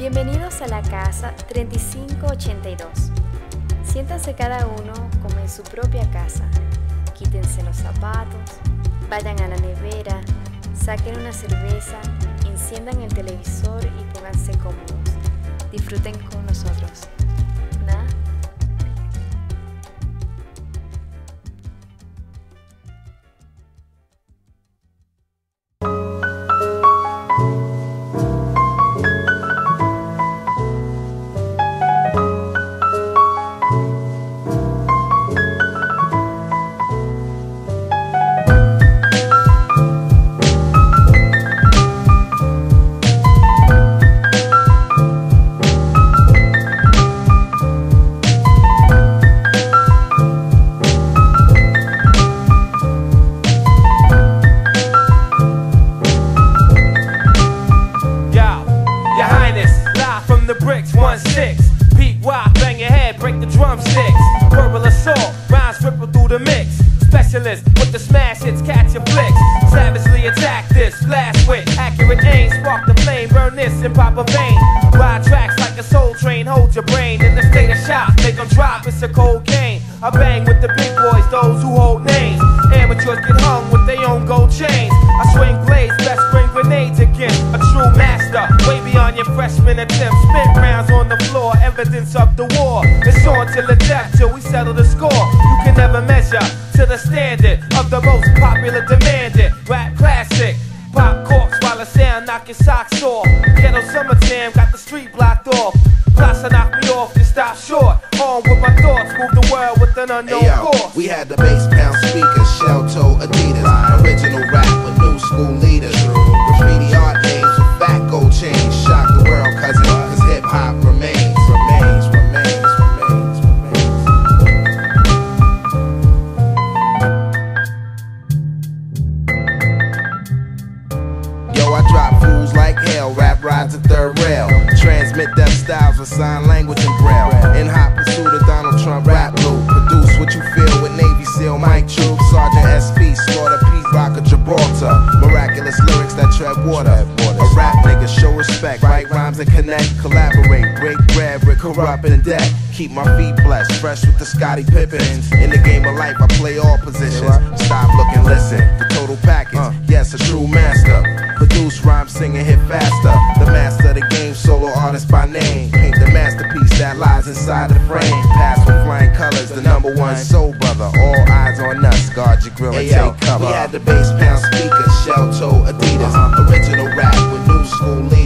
Bienvenidos a la casa 3582. Siéntanse cada uno como en su propia casa. Quítense los zapatos, vayan a la nevera, saquen una cerveza, enciendan el televisor y pónganse cómodos. Disfruten con nosotros. The drumsticks. Verbal assault, rhymes ripple through the mix. Specialist with the smash hits, catch your flicks. Savagely attack this, blast with accurate aim, spark the flame, burn this and pop a vein. Ride tracks like a soul train, hold your brain in the state of shock, make them drop, it's a cocaine. I bang with the big boys, those who hold names. Amateurs get hung with their own gold chains. I swing blades, best bring grenades again. A true master, way beyond your freshman attempt. Spin rounds on evidence of the war. It's on till the death, till we settle the score. You can never measure to the standard of the most popular demanded rap classic. Pop corks while the sound knock your socks off. Ghetto summer jam got the street blocked off. Plus I knock me off, then stop short. On with my thoughts, move the world with an unknown Hey, yo, we had the bass pound speakers, shell toe Fools like hell, rap rides a third rail. Transmit death styles with sign language and braille. In hot pursuit of Donald Trump rap loop. Produce what you feel with Navy SEAL Mike Troop, Sergeant SP, Slaughter Pete Rock of Gibraltar. Miraculous lyrics that tread water. A rap nigga, show respect, write rhymes and connect, collaborate, break bread with corrupt and debt. Keep my feet blessed, fresh with the Scottie Pippens. In the game of life, I play all positions. Stop, look, and listen. The total package, yes, a true master loose, rhyme singing hit faster. The master of the game, solo artist by name. Paint the masterpiece that lies inside the frame. Pass with flying colors, the number one soul brother. All eyes on us, guard your grill and take cover. We had the bass pound speaker, shell toe Adidas. Uh-huh. Original rap with new school leaders.